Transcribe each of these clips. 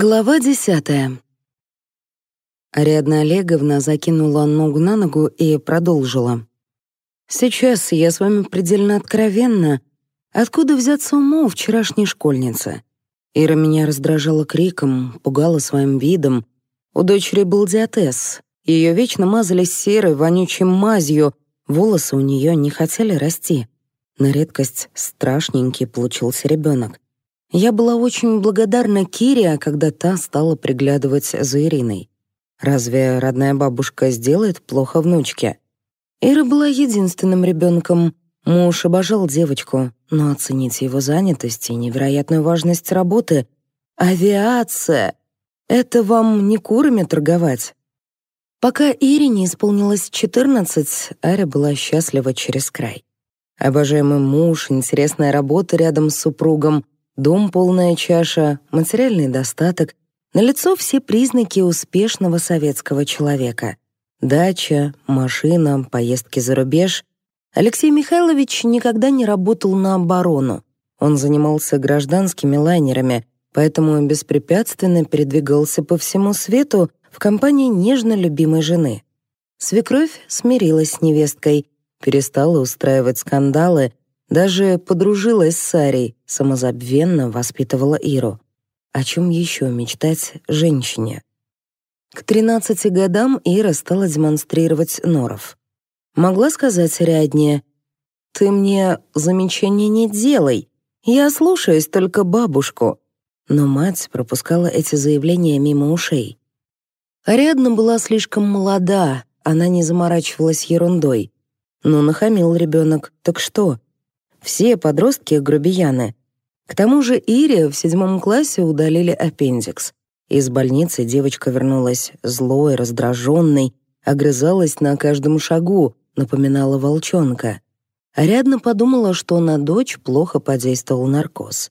Глава десятая. Ариадна Олеговна закинула ногу на ногу и продолжила. «Сейчас я с вами предельно откровенна. Откуда взяться уму вчерашней школьницы? Ира меня раздражала криком, пугала своим видом. У дочери был диатез. Ее вечно мазали серой, вонючей мазью, волосы у нее не хотели расти. На редкость страшненький получился ребенок. Я была очень благодарна Кире, когда та стала приглядывать за Ириной. Разве родная бабушка сделает плохо внучке? Ира была единственным ребенком. Муж обожал девочку, но оценить его занятость и невероятную важность работы — авиация! Это вам не курами торговать. Пока Ире не исполнилось 14, Аря была счастлива через край. Обожаемый муж, интересная работа рядом с супругом — Дом полная чаша, материальный достаток, налицо все признаки успешного советского человека. Дача, машина, поездки за рубеж. Алексей Михайлович никогда не работал на оборону. Он занимался гражданскими лайнерами, поэтому беспрепятственно передвигался по всему свету в компании нежно любимой жены. Свекровь смирилась с невесткой, перестала устраивать скандалы, даже подружилась с Сарей, самозабвенно воспитывала Иру. О чем еще мечтать женщине? К 13 годам Ира стала демонстрировать норов. Могла сказать ряднее, «Ты мне замечания не делай, я слушаюсь только бабушку». Но мать пропускала эти заявления мимо ушей. Ариадна была слишком молода, она не заморачивалась ерундой. Ну, нахамил ребенок, так что? Все подростки — грубияны. К тому же Ире в седьмом классе удалили аппендикс. Из больницы девочка вернулась злой, раздраженной, огрызалась на каждом шагу, напоминала волчонка. Ариадна подумала, что на дочь плохо подействовал наркоз.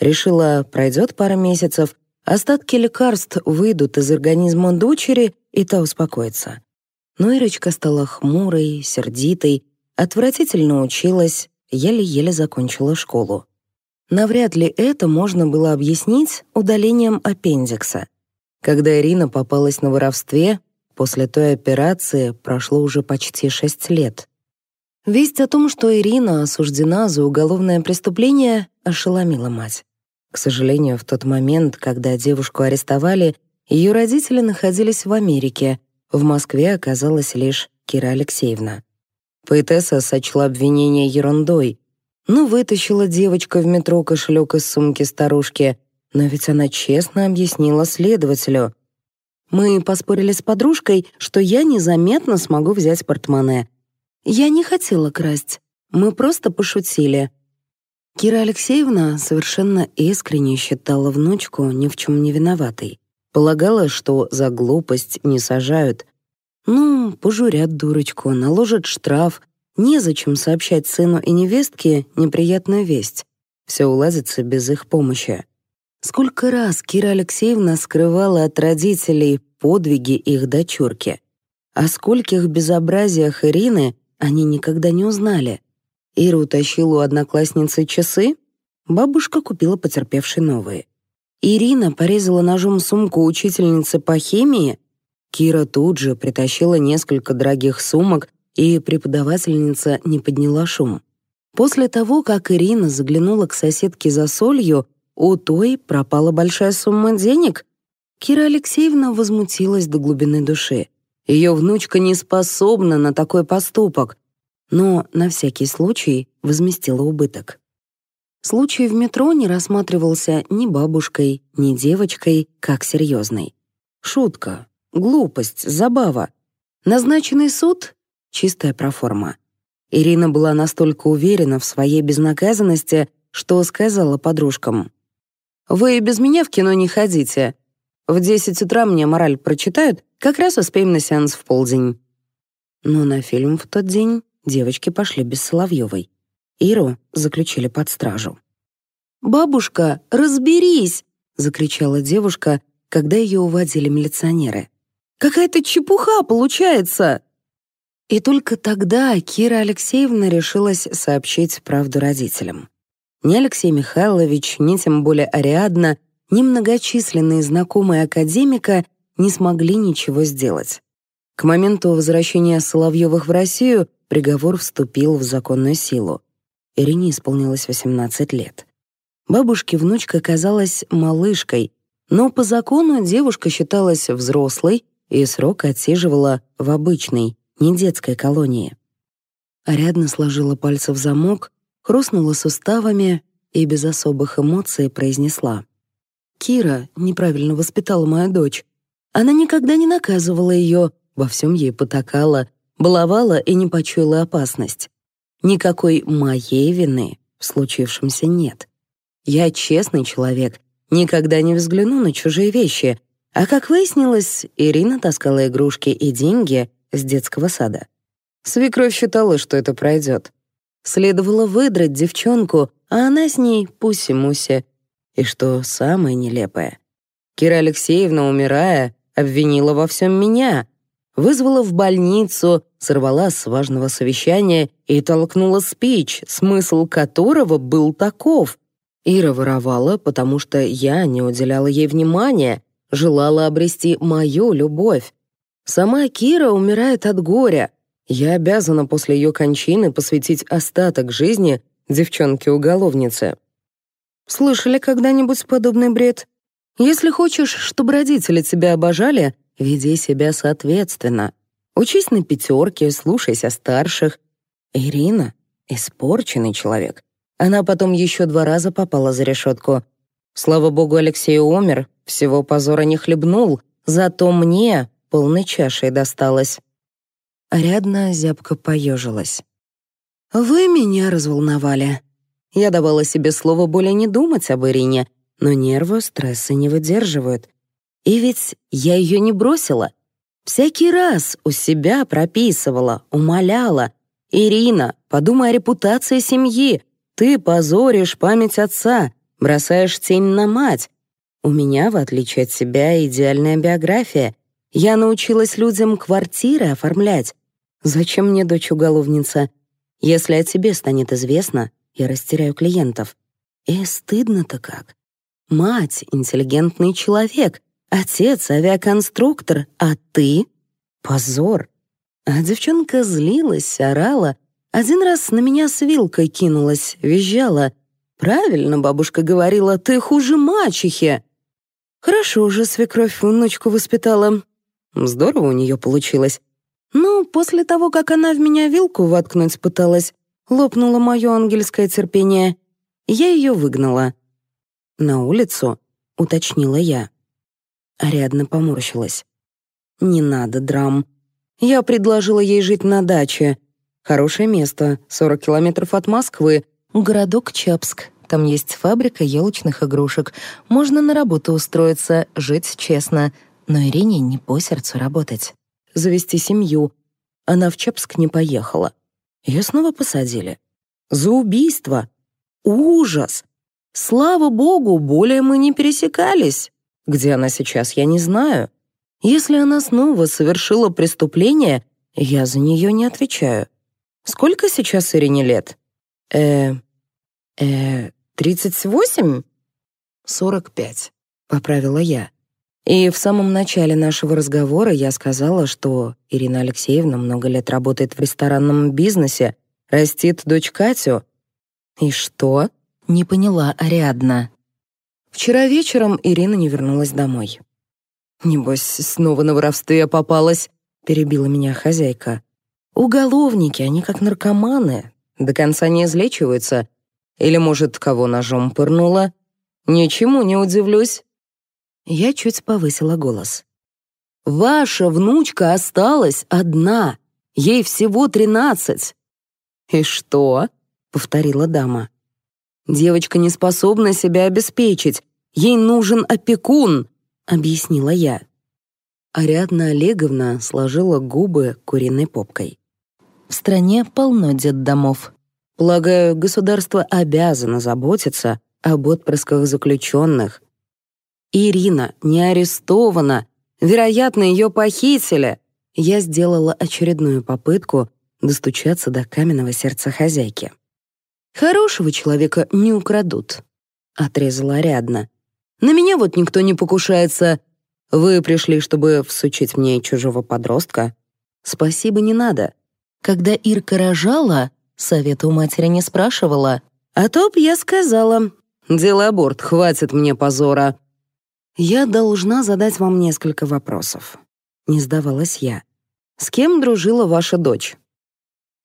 Решила, пройдет пара месяцев, остатки лекарств выйдут из организма дочери, и та успокоится. Но Ирочка стала хмурой, сердитой, отвратительно училась, еле-еле закончила школу. Навряд ли это можно было объяснить удалением аппендикса. Когда Ирина попалась на воровстве, после той операции прошло уже почти шесть лет. Весть о том, что Ирина осуждена за уголовное преступление, ошеломила мать. К сожалению, в тот момент, когда девушку арестовали, ее родители находились в Америке, в Москве оказалась лишь Кира Алексеевна. Поэтесса сочла обвинение ерундой. Ну, вытащила девочка в метро кошелек из сумки старушки, но ведь она честно объяснила следователю. Мы поспорили с подружкой, что я незаметно смогу взять портмоне. Я не хотела красть. Мы просто пошутили. Кира Алексеевна совершенно искренне считала внучку ни в чем не виноватой. Полагала, что за глупость не сажают, ну, пожурят дурочку, наложат штраф. Незачем сообщать сыну и невестке неприятную весть. Все уладится без их помощи. Сколько раз Кира Алексеевна скрывала от родителей подвиги их дочурки. О скольких безобразиях Ирины они никогда не узнали. Ира утащила у одноклассницы часы, бабушка купила потерпевшей новые. Ирина порезала ножом сумку учительницы по химии, Кира тут же притащила несколько дорогих сумок, и преподавательница не подняла шум. После того, как Ирина заглянула к соседке за солью, у той пропала большая сумма денег. Кира Алексеевна возмутилась до глубины души. Ее внучка не способна на такой поступок, но на всякий случай возместила убыток. Случай в метро не рассматривался ни бабушкой, ни девочкой как серьезный. Шутка, Глупость, забава. Назначенный суд — чистая проформа. Ирина была настолько уверена в своей безнаказанности, что сказала подружкам. «Вы без меня в кино не ходите. В 10 утра мне мораль прочитают, как раз успеем на сеанс в полдень». Но на фильм в тот день девочки пошли без Соловьевой. Иру заключили под стражу. «Бабушка, разберись!» — закричала девушка, когда ее уводили милиционеры. Какая-то чепуха получается!» И только тогда Кира Алексеевна решилась сообщить правду родителям. Ни Алексей Михайлович, ни тем более Ариадна немногочисленные знакомые академика не смогли ничего сделать. К моменту возвращения Соловьевых в Россию приговор вступил в законную силу. Ирине исполнилось 18 лет. Бабушке внучка казалась малышкой, но по закону девушка считалась взрослой и срок отсиживала в обычной, не детской колонии. Ариадна сложила пальцы в замок, хрустнула суставами и без особых эмоций произнесла. «Кира неправильно воспитала мою дочь. Она никогда не наказывала ее, во всем ей потакала, баловала и не почуяла опасность. Никакой моей вины в случившемся нет. Я честный человек, никогда не взгляну на чужие вещи, а как выяснилось, Ирина таскала игрушки и деньги с детского сада. Свекровь считала, что это пройдет. Следовало выдрать девчонку, а она с ней пуси-муси. И что самое нелепое, Кира Алексеевна, умирая, обвинила во всем меня, вызвала в больницу, сорвала с важного совещания и толкнула спич, смысл которого был таков. Ира воровала, потому что я не уделяла ей внимания, желала обрести мою любовь. Сама Кира умирает от горя. Я обязана после ее кончины посвятить остаток жизни девчонке-уголовнице. Слышали когда-нибудь подобный бред? Если хочешь, чтобы родители тебя обожали, веди себя соответственно. Учись на пятерке, слушайся старших. Ирина — испорченный человек. Она потом еще два раза попала за решетку. Слава богу, Алексей умер, всего позора не хлебнул, зато мне полной чашей досталось. Ариадна зябко поежилась. «Вы меня разволновали. Я давала себе слово более не думать об Ирине, но нервы стресса не выдерживают. И ведь я ее не бросила. Всякий раз у себя прописывала, умоляла. «Ирина, подумай о репутации семьи. Ты позоришь память отца, бросаешь тень на мать. У меня, в отличие от себя, идеальная биография. Я научилась людям квартиры оформлять. Зачем мне дочь уголовница? Если о тебе станет известно, я растеряю клиентов. И стыдно-то как. Мать — интеллигентный человек, отец — авиаконструктор, а ты — позор. А девчонка злилась, орала. Один раз на меня с вилкой кинулась, визжала. Правильно бабушка говорила, ты хуже мачехи. Хорошо уже свекровь внучку воспитала. Здорово у нее получилось. Но после того, как она в меня вилку воткнуть пыталась, лопнуло мое ангельское терпение. Я ее выгнала. «На улицу?» — уточнила я. Ариадна поморщилась. «Не надо драм. Я предложила ей жить на даче. Хорошее место, 40 километров от Москвы. Городок Чапск. Там есть фабрика елочных игрушек. Можно на работу устроиться, жить честно. Но Ирине не по сердцу работать. Завести семью. Она в Чапск не поехала. Ее снова посадили. За убийство. Ужас! Слава богу, более мы не пересекались. Где она сейчас, я не знаю. Если она снова совершила преступление, я за нее не отвечаю. Сколько сейчас Ирине лет? Э, э, тридцать восемь? Сорок пять, поправила я. И в самом начале нашего разговора я сказала, что Ирина Алексеевна много лет работает в ресторанном бизнесе, растит дочь Катю. И что? Не поняла Ариадна. Вчера вечером Ирина не вернулась домой. «Небось, снова на воровстве попалась», — перебила меня хозяйка. «Уголовники, они как наркоманы, до конца не излечиваются. Или, может, кого ножом пырнула? Ничему не удивлюсь». Я чуть повысила голос. «Ваша внучка осталась одна, ей всего тринадцать». «И что?» — повторила дама. Девочка не способна себя обеспечить. Ей нужен опекун», — объяснила я. Ариадна Олеговна сложила губы куриной попкой. «В стране полно детдомов. Полагаю, государство обязано заботиться об отпрысках заключенных. Ирина не арестована. Вероятно, ее похитили. Я сделала очередную попытку достучаться до каменного сердца хозяйки. «Хорошего человека не украдут», — отрезала Ариадна. На меня вот никто не покушается. Вы пришли, чтобы всучить мне чужого подростка? Спасибо, не надо. Когда Ирка рожала, совета у матери не спрашивала. А то б я сказала. Делаборт, хватит мне позора. Я должна задать вам несколько вопросов. Не сдавалась я. С кем дружила ваша дочь?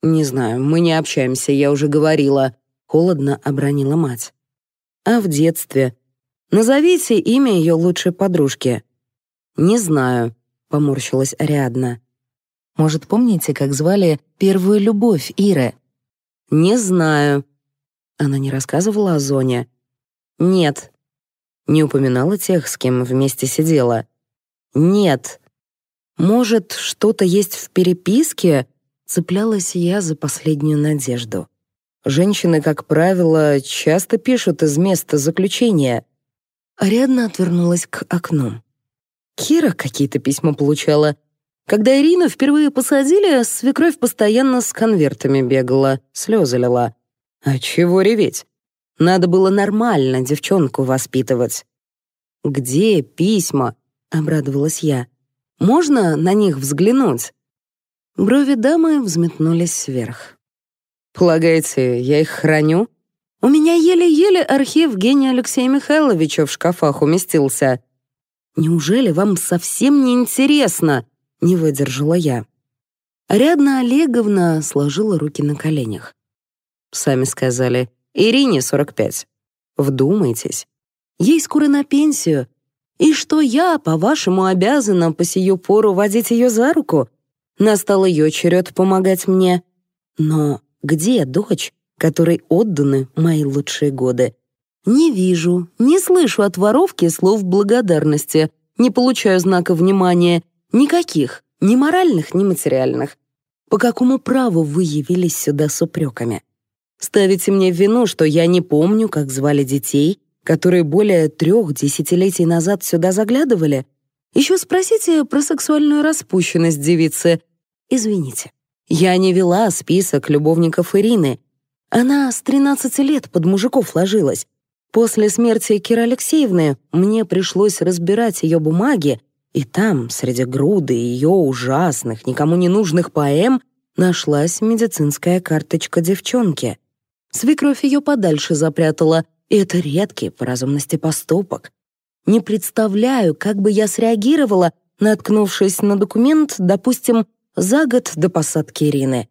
Не знаю, мы не общаемся, я уже говорила. Холодно обронила мать. А в детстве? Назовите имя ее лучшей подружки. Не знаю, поморщилась Ариадна. Может, помните, как звали первую любовь Иры? Не знаю. Она не рассказывала о Зоне. Нет. Не упоминала тех, с кем вместе сидела. Нет. Может, что-то есть в переписке? Цеплялась я за последнюю надежду. Женщины, как правило, часто пишут из места заключения. Ариадна отвернулась к окну. Кира какие-то письма получала. Когда Ирину впервые посадили, свекровь постоянно с конвертами бегала, слезы лила. А чего реветь? Надо было нормально девчонку воспитывать. «Где письма?» — обрадовалась я. «Можно на них взглянуть?» Брови дамы взметнулись вверх. «Полагаете, я их храню?» «У меня еле-еле архив Гения Алексея Михайловича в шкафах уместился». «Неужели вам совсем не интересно?» — не выдержала я. Рядна Олеговна сложила руки на коленях. Сами сказали, Ирине 45. Вдумайтесь. Ей скоро на пенсию. И что я, по-вашему, обязана по сию пору водить ее за руку? Настал ее черед помогать мне. Но где дочь, которой отданы мои лучшие годы? Не вижу, не слышу от воровки слов благодарности, не получаю знака внимания, никаких, ни моральных, ни материальных. По какому праву вы явились сюда с упреками? Ставите мне в вину, что я не помню, как звали детей, которые более трех десятилетий назад сюда заглядывали? Еще спросите про сексуальную распущенность девицы. Извините, я не вела список любовников Ирины. Она с 13 лет под мужиков ложилась. После смерти Киры Алексеевны мне пришлось разбирать ее бумаги, и там, среди груды ее ужасных, никому не нужных поэм, нашлась медицинская карточка девчонки. Свекровь ее подальше запрятала, и это редкий по разумности поступок. Не представляю, как бы я среагировала, наткнувшись на документ, допустим, за год до посадки Ирины.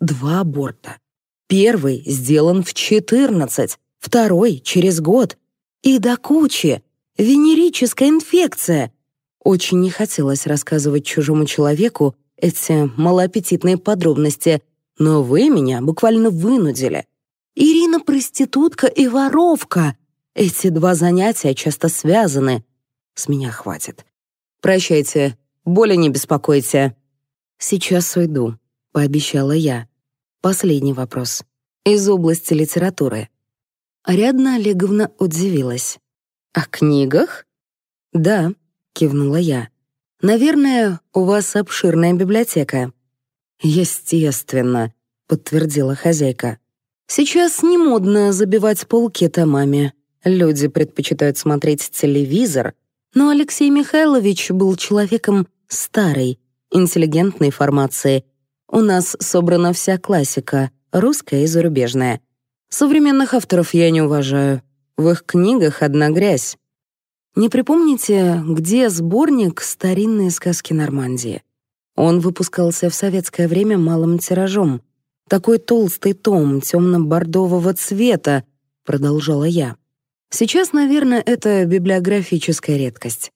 Два аборта. Первый сделан в 14, второй — через год. И до кучи. Венерическая инфекция. Очень не хотелось рассказывать чужому человеку эти малоаппетитные подробности, но вы меня буквально вынудили. Ирина проститутка и воровка. Эти два занятия часто связаны. С меня хватит. Прощайте, более не беспокойте. Сейчас уйду, пообещала я. Последний вопрос. Из области литературы. Ариадна Олеговна удивилась. «О книгах?» «Да», — кивнула я. «Наверное, у вас обширная библиотека». «Естественно», — подтвердила хозяйка. Сейчас не модно забивать полки томами. Люди предпочитают смотреть телевизор, но Алексей Михайлович был человеком старой, интеллигентной формации. У нас собрана вся классика, русская и зарубежная. Современных авторов я не уважаю. В их книгах одна грязь. Не припомните, где сборник «Старинные сказки Нормандии»? Он выпускался в советское время малым тиражом — такой толстый том темно-бордового цвета», — продолжала я. «Сейчас, наверное, это библиографическая редкость.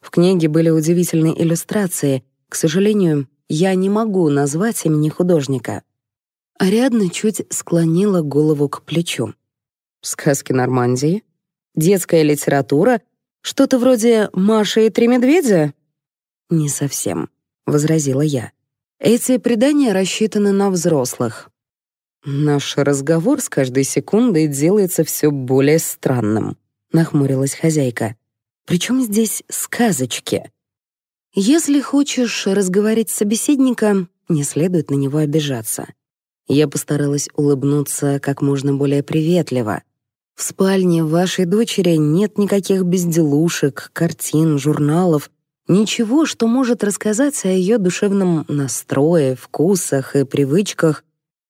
В книге были удивительные иллюстрации. К сожалению, я не могу назвать имени художника». Ариадна чуть склонила голову к плечу. «Сказки Нормандии? Детская литература? Что-то вроде «Маша и три медведя»?» «Не совсем», — возразила я. Эти предания рассчитаны на взрослых. Наш разговор с каждой секундой делается все более странным, нахмурилась хозяйка. Причем здесь сказочки? Если хочешь разговаривать с собеседником, не следует на него обижаться. Я постаралась улыбнуться как можно более приветливо. В спальне вашей дочери нет никаких безделушек, картин, журналов, ничего, что может рассказать о ее душевном настрое, вкусах и привычках,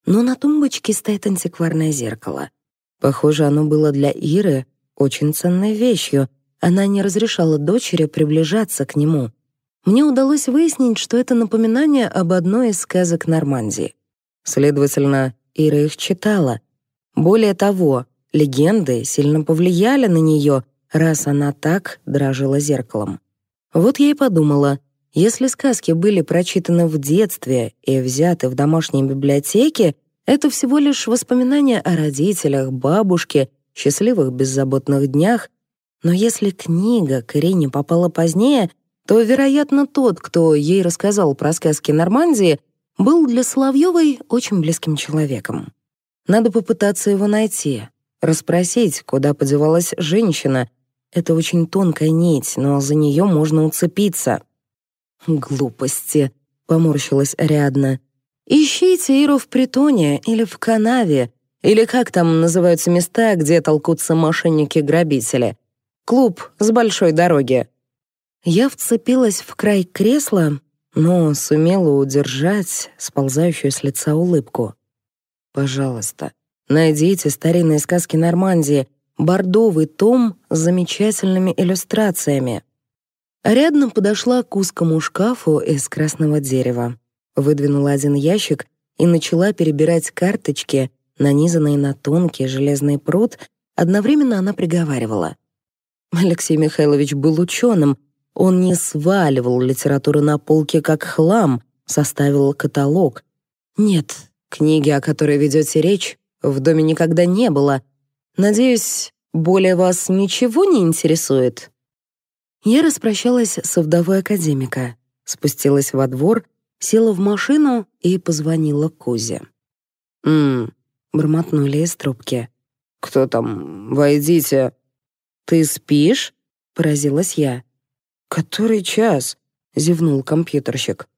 но на тумбочке стоит антикварное зеркало. Похоже, оно было для Иры очень ценной вещью. Она не разрешала дочери приближаться к нему. Мне удалось выяснить, что это напоминание об одной из сказок Нормандии. Следовательно, Ира их читала. Более того, легенды сильно повлияли на нее, раз она так дрожила зеркалом. Вот я и подумала, если сказки были прочитаны в детстве и взяты в домашней библиотеке, это всего лишь воспоминания о родителях, бабушке, счастливых беззаботных днях. Но если книга к Ирине попала позднее, то, вероятно, тот, кто ей рассказал про сказки Нормандии, был для Соловьевой очень близким человеком. Надо попытаться его найти, расспросить, куда подевалась женщина. Это очень тонкая нить, но за нее можно уцепиться. «Глупости», — поморщилась Ариадна. «Ищите Иру в притоне или в канаве, или как там называются места, где толкутся мошенники-грабители. Клуб с большой дороги». Я вцепилась в край кресла, но сумела удержать сползающую с лица улыбку. «Пожалуйста, найдите старинные сказки Нормандии, бордовый том с замечательными иллюстрациями». Рядно подошла к узкому шкафу из красного дерева, выдвинула один ящик и начала перебирать карточки, нанизанные на тонкий железный пруд, одновременно она приговаривала. Алексей Михайлович был ученым, он не сваливал литературу на полке как хлам, составил каталог. Нет, книги, о которой ведете речь, в доме никогда не было. Надеюсь, более вас ничего не интересует? Я распрощалась со вдовой академика, спустилась во двор, села в машину и позвонила Кузе. «М-м», бормотнули из трубки. «Кто там? Войдите». «Ты спишь?» — поразилась я. «Который час?» — зевнул компьютерщик.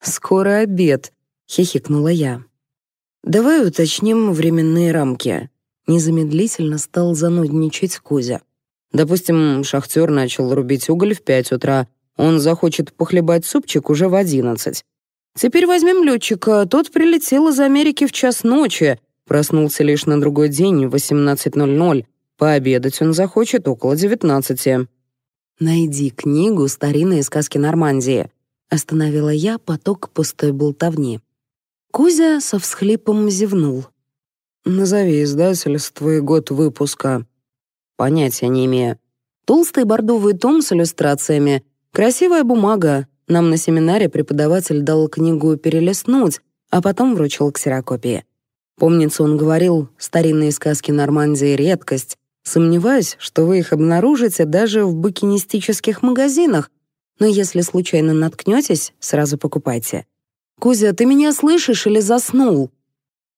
«Скоро обед», — хихикнула я. «Давай уточним временные рамки». Незамедлительно стал занудничать Кузя. Допустим, шахтер начал рубить уголь в пять утра. Он захочет похлебать супчик уже в одиннадцать. Теперь возьмем летчика. Тот прилетел из Америки в час ночи. Проснулся лишь на другой день в 18.00. Пообедать он захочет около девятнадцати. «Найди книгу «Старинные сказки Нормандии», — остановила я поток пустой болтовни. Кузя со всхлипом зевнул. «Назови издательство и год выпуска». «Понятия не имею». Толстый бордовый том с иллюстрациями, красивая бумага. Нам на семинаре преподаватель дал книгу перелистнуть, а потом вручил ксерокопии. Помнится, он говорил, старинные сказки Нормандии — редкость, Сомневаюсь, что вы их обнаружите даже в букинистических магазинах, но если случайно наткнетесь, сразу покупайте. «Кузя, ты меня слышишь или заснул?»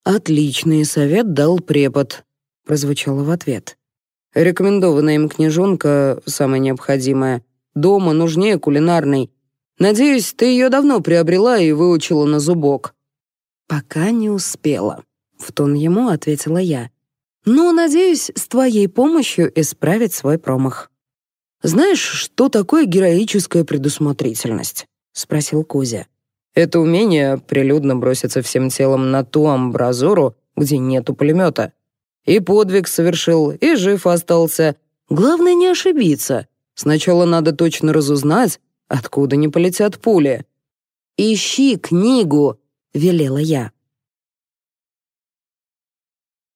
«Отличный совет дал препод», — прозвучало в ответ. «Рекомендованная им книжонка самая необходимая. Дома нужнее кулинарной. Надеюсь, ты ее давно приобрела и выучила на зубок». «Пока не успела», — в тон ему ответила я. Но, надеюсь, с твоей помощью исправить свой промах. «Знаешь, что такое героическая предусмотрительность?» — спросил Кузя. «Это умение прилюдно броситься всем телом на ту амбразуру, где нету пулемета. И подвиг совершил, и жив остался. Главное не ошибиться. Сначала надо точно разузнать, откуда не полетят пули». «Ищи книгу», — велела я.